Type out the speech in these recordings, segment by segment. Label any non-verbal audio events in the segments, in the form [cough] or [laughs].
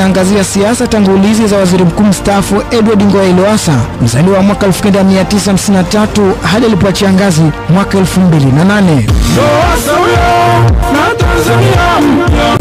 Naangazia siasa tangulizi za waziri mkuu mstaafu Edward Ngoyai Lowassa mzaliwa wa mwaka 1953 hadi alipoachia ngazi mwaka 2008.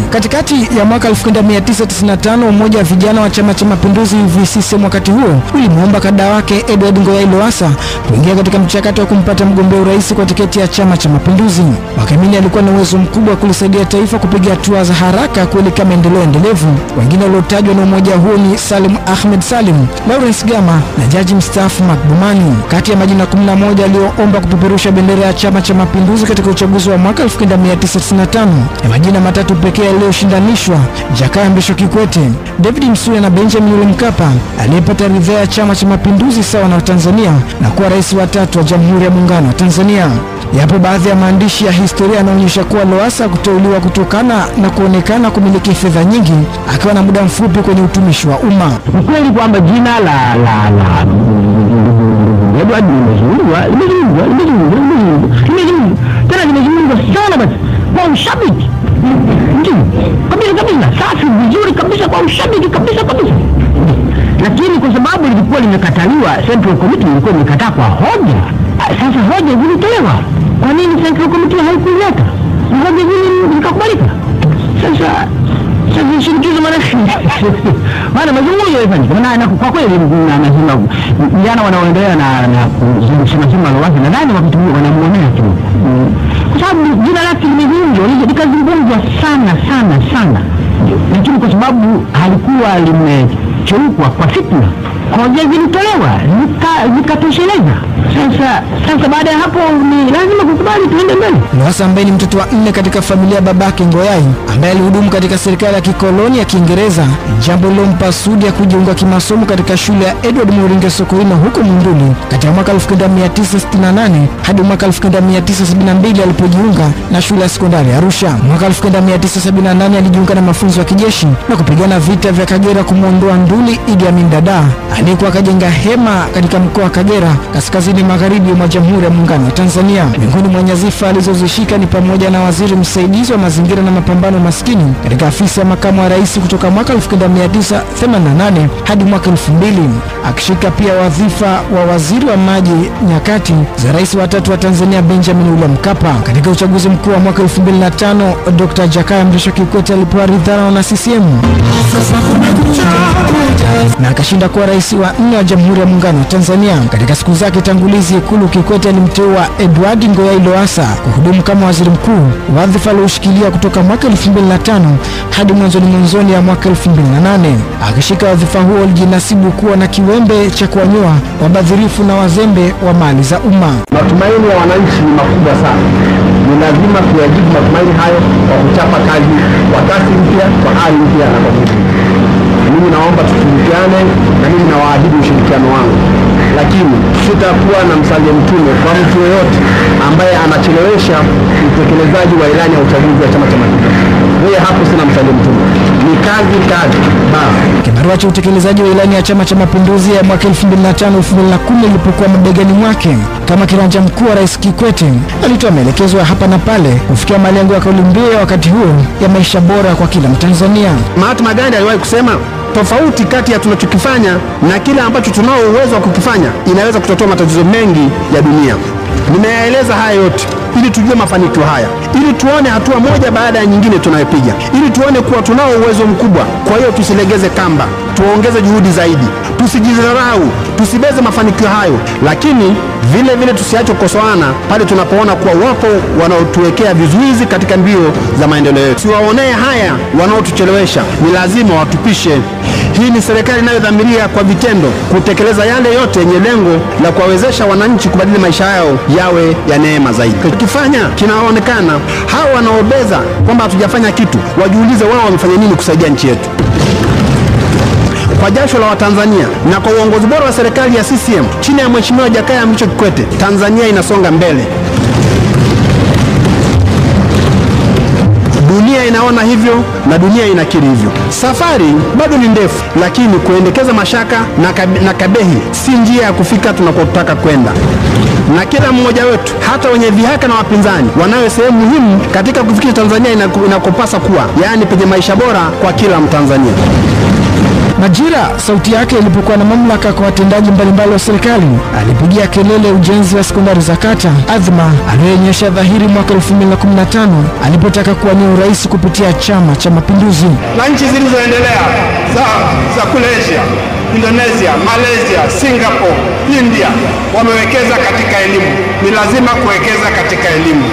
Katikati ya mwaka 1995 umoja wa vijana wa chama cha mapinduzi UVCCM wakati huo ulimwomba kada wake Edward Ngoyai Lowassa kuingia katika mchakato wa kumpata mgombea urais kwa tiketi ya chama cha mapinduzi. Wakiamini alikuwa na uwezo mkubwa wa kulisaidia taifa kupiga hatua za haraka kuelekea maendeleo endelevu. Wengine waliotajwa na umoja huo ni Salim Ahmed Salim, Lawrence Gama na jaji mstaafu Mark. Kati ya majina 11 aliyoomba kupeperusha bendera ya chama cha mapinduzi katika uchaguzi wa mwaka 1995 ya majina matatu pekee yaliyoshindanishwa Jakaya Mrisho Kikwete, David Msuya na Benjamin William Mkapa aliyepata ridhaa ya chama cha mapinduzi sawa na Tanzania na kuwa rais wa tatu wa Jamhuri ya Muungano wa Tanzania. Yapo baadhi ya maandishi ya historia yanaonyesha kuwa Lowassa kuteuliwa kutokana na kuonekana kumiliki fedha nyingi akiwa na muda mfupi kwenye utumishi wa umma. Ukweli kweli kwamba jina la la la Edward limezungumzwa limezungumzwa limezungumzwa limezungumzwa tena limezungumzwa sana basi kwa ushabiki ndio. Kabisa kabisa. Safi vizuri kabisa kwa ushabiki kabisa kabisa. Lakini kwa sababu lilikuwa limekataliwa Central Committee ilikuwa imekataa kwa hoja. Sasa hoja zilitolewa kwa nini Central Committee haikuileta? Na hoja zile zikakubalika sasa sasa shinikizo maana [laughs] maana mazungumzo yalifanyika. Na na kwa kweli na nasema vijana wanaoendelea na na Lowassa nadhani wakati huo wanamuonea tu sababu jina lake limezungumzwa likazungumzwa sana sana sana. Lakini kwa sababu alikuwa limecheukwa kwa fitna hoja zilitolewa zikatosheleza sasa sasa baada ya hapo ni lazima kukubali tuende mbele. Lowassa ambaye ni mtoto wa nne katika familia ya babake Ngoyai ambaye alihudumu katika serikali ya kikoloni ya Kiingereza, jambo lilompa sudi ya kujiunga kimasomo katika shule ya Edward Moringe Sokoine huko Monduli kati ya mwaka 1968 hadi mwaka 1972 alipojiunga na shule ya sekondari Arusha. Mwaka 1978 alijiunga na mafunzo ya kijeshi na kupigana vita vya Kagera kumwondoa nduli Idi Amin Dada aliyekuwa akajenga hema katika mkoa wa Kagera kaskazini magharibi mwa Jamhuri ya Muungano wa Tanzania. Miongoni mwa nyadhifa alizozishika ni pamoja na waziri msaidizi wa mazingira na mapambano maskini katika afisi ya makamu wa rais kutoka mwaka 1988 hadi mwaka 2000, akishika pia wadhifa wa waziri wa maji nyakati za rais wa tatu wa Tanzania Benjamin William Mkapa. Katika uchaguzi mkuu wa mwaka 2005, Dr. Jakaya Mrisho Kikwete alipewa ridhaa na CCM na akashinda kuwa rais wa nne wa Jamhuri ya Muungano wa Tanzania. Katika siku zake tangulizi Ikulu, Kikwete alimteua Edward Ngoyai Lowassa kuhudumu kama waziri mkuu, wadhifa alioshikilia kutoka mwaka 2005 hadi mwanzoni mwanzoni ya mwaka 2008. Akishika wadhifa huo, alijinasibu kuwa na kiwembe cha kuwanyoa wabadhirifu na wazembe wa mali za umma. Matumaini ya wananchi ni makubwa sana, ni lazima kuyajibu matumaini hayo kwa kuchapa kazi kwa kasi mpya, kwa hali mpya na kwa nguvu. Mimi naomba tushirikiane, na mimi nawaahidi ushirikiano wangu, lakini sitakuwa na msalia mtume kwa mtu yoyote ambaye anachelewesha utekelezaji wa ilani ya uchaguzi wa Chama cha Mapinduzi. Yeye hapo sina msalia mtume, ni kazi kazi basi. Kibarua cha utekelezaji wa ilani ya Chama cha Mapinduzi ya mwaka 2005-2010 ilipokuwa mabegani mwake kama kiranja mkuu wa Rais Kikwete, alitoa maelekezo ya hapa na pale kufikia malengo ya kauli mbiu ya wakati huo ya maisha bora kwa kila Mtanzania. Mahatma Gandhi aliwahi kusema tofauti kati ya tunachokifanya na kile ambacho tunao uwezo wa kukifanya inaweza kutatua matatizo mengi ya dunia. Nimeyaeleza haya yote ili tujue mafanikio haya, ili tuone hatua moja baada ya nyingine tunayopiga, ili tuone kuwa tunao uwezo mkubwa. Kwa hiyo tusilegeze kamba, tuongeze juhudi zaidi, tusijidharau, tusibeze mafanikio hayo, lakini vile vile tusiache kukosoana pale tunapoona kuwa wapo wanaotuwekea vizuizi katika mbio za maendeleo yetu. Siwaonee haya wanaotuchelewesha, ni lazima watupishe. Hii ni serikali inayodhamiria kwa vitendo kutekeleza yale yote yenye lengo la kuwawezesha wananchi kubadili maisha yao yawe ya neema zaidi. Tukifanya kinaonekana, hawa wanaobeza kwamba hatujafanya kitu, wajiulize wao wamefanya nini kusaidia nchi yetu kwa jasho la Watanzania na kwa uongozi bora wa serikali ya CCM chini ya Mheshimiwa Jakaya Mrisho Kikwete, Tanzania inasonga mbele. Dunia inaona hivyo na dunia inakiri hivyo. Safari bado ni ndefu, lakini kuendekeza mashaka na, kab na kabehi si njia ya kufika tunakotaka kwenda, na kila mmoja wetu, hata wenye vihaka na wapinzani, wanayo sehemu muhimu katika kufikisha Tanzania inako- inakopasa kuwa, yaani penye maisha bora kwa kila Mtanzania. Majira sauti yake ilipokuwa na mamlaka kwa watendaji mbalimbali wa serikali, alipigia kelele ujenzi wa sekondari za kata, adhma aliyoonyesha dhahiri mwaka 2015 alipotaka kuwania urais kupitia Chama cha Mapinduzi. na nchi zilizoendelea za, za kule Asia, Indonesia, Malaysia, Singapore, India wamewekeza katika elimu. Ni lazima kuwekeza katika elimu.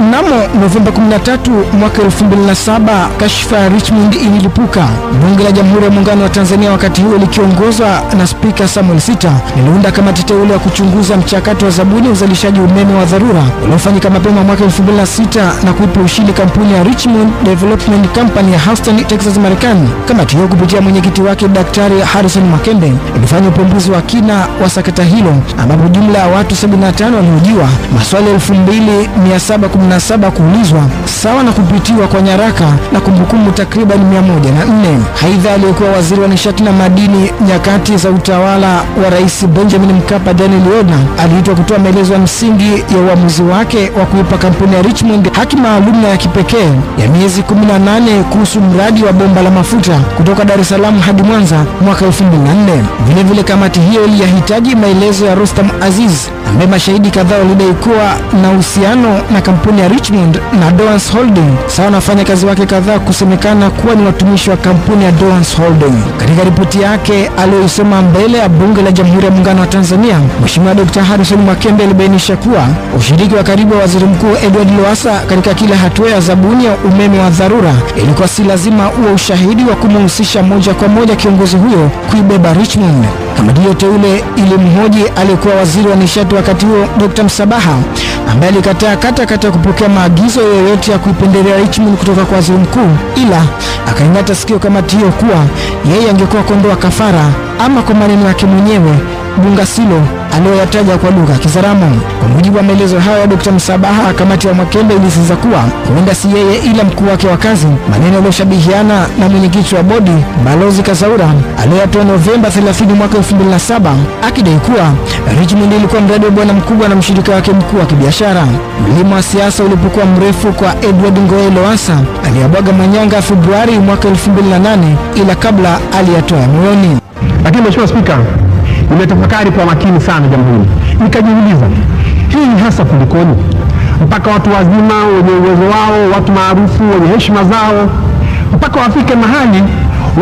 Mnamo Novemba 13 mwaka 2007 kashfa ya Richmond ililipuka. Bunge la Jamhuri ya Muungano wa Tanzania wakati huo likiongozwa na Spika Samuel Sita liliunda kamati teule ya kuchunguza mchakato wa zabuni ya uzalishaji umeme wa dharura uliofanyika mapema mwaka 2006 na kuipa ushindi kampuni ya Richmond Development Company ya Houston, Texas, Marekani. Kamati hiyo kupitia mwenyekiti wake Daktari Harrison makende ilifanya upembuzi wa kina wa sakata hilo ambapo jumla ya watu 75 waliojiwa, maswali 2717 kuulizwa sawa na kupitiwa kwa nyaraka na kumbukumbu takriban 104. Haidha, aliyekuwa waziri wa nishati na madini nyakati za utawala wa Rais Benjamin Mkapa, Daniel Yona aliitwa kutoa maelezo ya msingi ya uamuzi wake wa kuipa kampuni ya Richmond haki maalum na ya kipekee ya miezi 18 kuhusu mradi wa bomba la mafuta kutoka Dar es Salaam hadi Mwanza mwaka 2004. Vilevile kamati hiyo iliyahitaji maelezo ya Rostam Aziz ambaye mashahidi kadhaa walidai kuwa na uhusiano na kampuni ya Richmond na Doans Holding sawa na wafanyakazi wake kadhaa kusemekana kuwa ni watumishi wa kampuni ya Doans Holding. Katika ripoti yake aliyoisoma mbele ya Bunge la Jamhuri ya Muungano wa Tanzania, Mheshimiwa Dr. Harrison Mwakembe alibainisha kuwa ushiriki wa karibu wa Waziri Mkuu Edward Lowassa katika kila hatua ya zabuni ya umeme wa dharura ilikuwa si lazima uwe ushahidi wa kumhusisha moja kwa moja kiongozi huyo kuibeba Richmond. Kamati hiyo teule ilimhoji aliyekuwa waziri wa nishati wakati huo Dr. Msabaha ambaye alikataa kata kata kupokea maagizo yoyote ya kuipendelea Richmond kutoka kwa waziri mkuu, ila akaingata sikio kamati hiyo kuwa yeye angekuwa kondoa kafara ama kwa maneno yake mwenyewe Bungasilo aliyoyataja kwa lugha ya Kizaramo. Kwa mujibu wa maelezo hayo ya Dr. Msabaha, kamati ya Mwakembe ilisisitiza kuwa huenda si yeye ila mkuu wake wa kazi, maneno yaliyoshabihiana na mwenyekiti wa bodi Balozi Kasaura aliyoyatoa Novemba 30 mwaka 2007 akidai kuwa Richmond ilikuwa mradi wa bwana mkubwa na mshirika wake mkuu wa kibiashara. Mlima wa siasa ulipokuwa mrefu kwa Edward Ngoe Lowassa aliyabwaga manyanga Februari mwaka 2008, ila kabla aliyatoa ya moyoni. Lakini Mheshimiwa Spika, nimetafakari kwa makini sana jambo hili, nikajiuliza hii hasa kulikoni, mpaka watu wazima wenye uwezo wao, watu maarufu wenye heshima zao, mpaka wafike mahali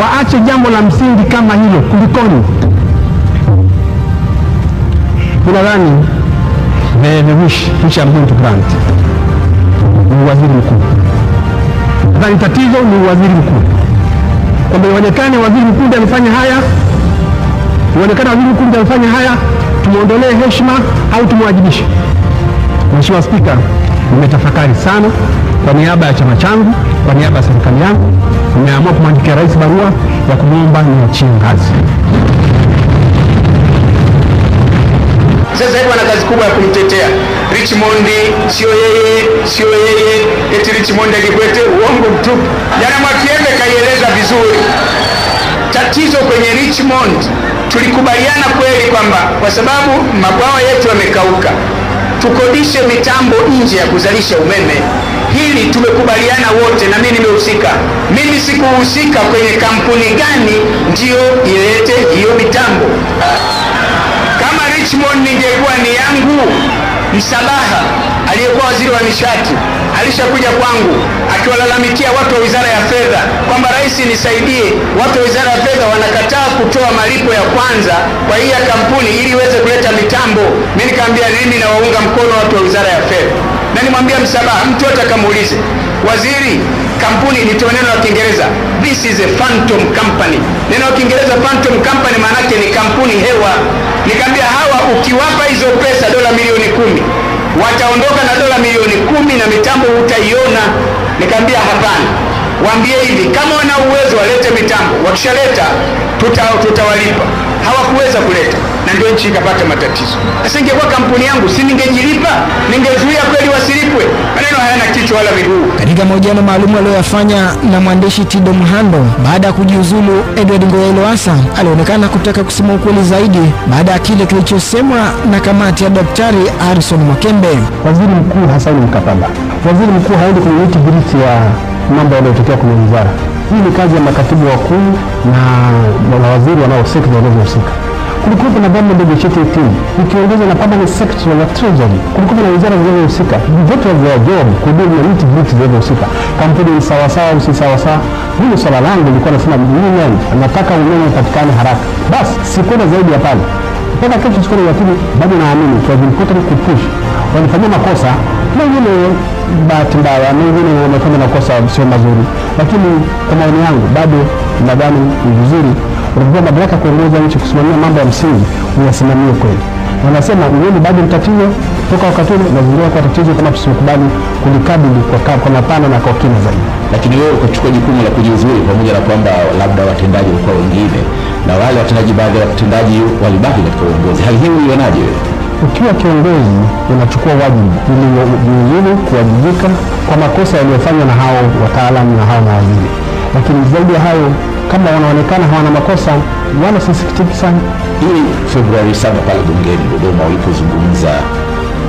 waache jambo la msingi kama hilo, kulikoni? Ninadhani I'm grant ni waziri mkuu. Nadhani tatizo ni waziri mkuu, kwamba ionekane waziri mkuu ndiye amefanya haya ionekana waziri mkuu amefanya haya, tumwondolee heshima au tumwajibishe. Mheshimiwa Spika, nimetafakari sana kwa niaba ya chama changu, kwa niaba ya serikali yangu, nimeamua kumwandikia rais barua ya kumwomba niachie ngazi. Sasa hivi wana kazi kubwa ya kumtetea Richmond, sio yeye, sio yeye, eti Richmond Kikwete, uongo mtupu. Jana Mwakiembe kaieleza vizuri tatizo kwenye Richmond. Tulikubaliana kweli kwamba kwa sababu mabwawa yetu yamekauka, tukodishe mitambo nje ya kuzalisha umeme. Hili tumekubaliana wote, na mimi nimehusika. Mimi sikuhusika kwenye kampuni gani ndiyo ilete hiyo mitambo. Kama Richmond ningekuwa ni yangu, Msabaha aliyekuwa waziri wa nishati alishakuja kwangu akiwalalamikia watu wa wizara ya fedha kwamba rais, nisaidie, watu wa wizara ya fedha wanakataa kutoa malipo ya kwanza kwa hii ya kampuni ili iweze kuleta mitambo. Mimi nikamwambia mimi nawaunga mkono watu wa wizara ya fedha, na nimwambia Msabaha, mtu yote akamuulize waziri, kampuni nitoe neno la Kiingereza, this is a phantom company. Neno la Kiingereza phantom company maana ni kampuni hewa. Nikamwambia hawa, ukiwapa hizo pesa dola milioni kumi wataondoka na dola milioni kumi na mitambo utaiona. Nikaambia hapana, waambie hivi, kama wana uwezo walete mitambo, wakishaleta tuta, tutawalipa. Hawakuweza kuleta ndio nchi ikapata matatizo. Sasa ingekuwa kampuni yangu, si ningejilipa? Ningezuia kweli wasilipwe? Maneno hayana kichwa wala miguu. Katika mahojiano maalum aliyoyafanya na mwandishi Tido Mhando baada ya kujiuzulu, Edward Ngoyai Lowassa alionekana kutaka kusema ukweli zaidi baada ya kile kilichosemwa na kamati ya Daktari Harrison Mwakembe. Waziri mkuu Hassan mkataba, waziri mkuu haendi kwenye nitty viriti ya mambo yanayotokea kwenye wizara. Hii ni kazi ya makatibu wakuu na mawaziri wanaohusika na. Kulikuwa na government negotiating team ikiongozwa na permanent secretary na treasury. Kulikuwa na wizara zinazohusika, vyote vya job kudumu na vitu vitu vinavyohusika. Kampuni ni sawa sawa au si sawa. Mimi swala langu nilikuwa nasema union, nataka umeme upatikane haraka. Basi sikwenda zaidi ya pale mpaka kesho siku lakini bado naamini it was important kupush. Walifanyia makosa mengine, bahati mbaya, mengine wamefanya makosa sio mazuri, lakini kwa maoni yangu bado nadhani ni vizuri unapewa madaraka kuongoza nchi, kusimamia mambo ya msingi, uyasimamie kweli. Wanasema ni bado mtatizo tatizo toka wakati ule, nazingira kwa tatizo kama tusikubali kulikabili kwa, ka- kwa mapana na kwa kina zaidi. lakini wewe ukachukua jukumu la kujiuzuru pamoja na kwamba labda watendaji walikuwa wengine na wale watendaji baadhi ya watendaji walibaki katika uongozi hali hii ulionaje wewe Ukiwa kiongozi unachukua wajibu ili ujiuzuru, kuwajibika kwa makosa yaliyofanywa na hao wataalamu na hao mawaziri, lakini zaidi ya hayo, kama wanaonekana hawana makosa, wala sisikitiki sana. hii februari saba pale bungeni dodoma ulipozungumza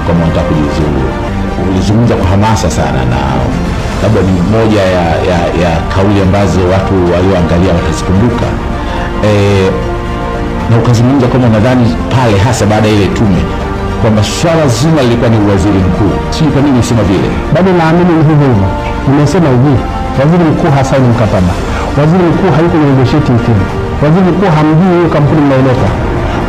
kama unataka kujiuzuru ulizungumza kwa hamasa sana na labda ni moja ya, ya, ya kauli ambazo watu walioangalia watazikumbuka. E, na ukazungumza kama nadhani pale hasa baada ya ile tume kwamba swala zima lilikuwa ni waziri mkuu. Sijui kwa nini usema vile? Bado naamini ni hivyo hivyo. Nimesema hivi, waziri mkuu hasaini mkataba, waziri mkuu hayuko kwenye negotiating team, waziri mkuu hamjui hiyo kampuni mnaileta,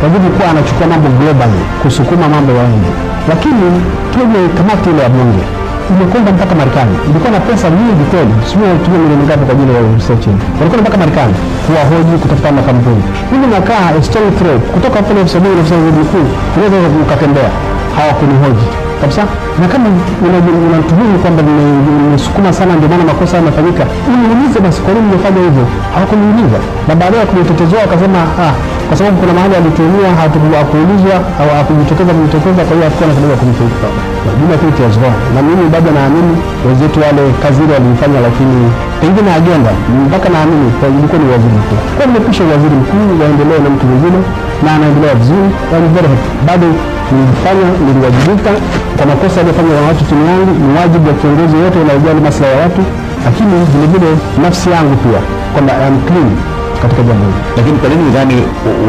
waziri mkuu anachukua mambo globally kusukuma mambo ya nje, lakini tume kamati ile ya bunge imekwenda mpaka Marekani, ilikuwa na pesa nyingi kweli, sijui walitumia milioni ngapi kwa ajili ya research. Walikuwa mpaka Marekani kuwahoji, kutafuta makampuni. Mimi nakaa a strong kutoka na ofisi ya bunge waziri mkuu, unaweza ukatembea, hawakunihoji kabisa. Na kama una- unatuhumu kwamba nime- nimesukuma sana, ndio maana makosa yanafanyika, uniulize basi, kwa nini nimefanya hivyo? Hawakuniuliza, na baadaye kunitetezoa akasema ah, kwa sababu kuna mahali alituhumiwa hakuulizwa au hakujitokeza kujitokeza, kwa hiyo hatukuwa na sababu ya kumfuta. Jina tu it was wrong. Na mimi bado naamini wenzetu wale kazi ile walifanya, lakini pengine agenda mpaka naamini ilikuwa ni waziri mkuu. Kwa nimepisha waziri mkuu waendelee na mtu mwingine na anaendelea vizuri, I'm very happy. Bado nilifanya niliwajibika kwa makosa aliyofanya na watu chini yangu. Ni wajibu wa kiongozi yote unaojali maslahi ya watu, lakini vilevile nafsi yangu pia kwamba I am clean katika jambo hili. lakini kwa nini udhani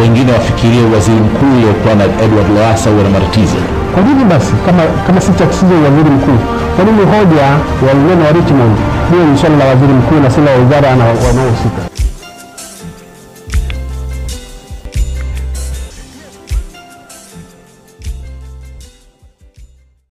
wengine wafikirie waziri mkuu uliokuwa na edward Lowassa huwe na matatizo Kwa nini basi kama kama si tatizo ya waziri mkuu, kwa nini hoja ya unene wa Richmond hiyo ni swala la waziri mkuu na si la wizara na wanaohusika?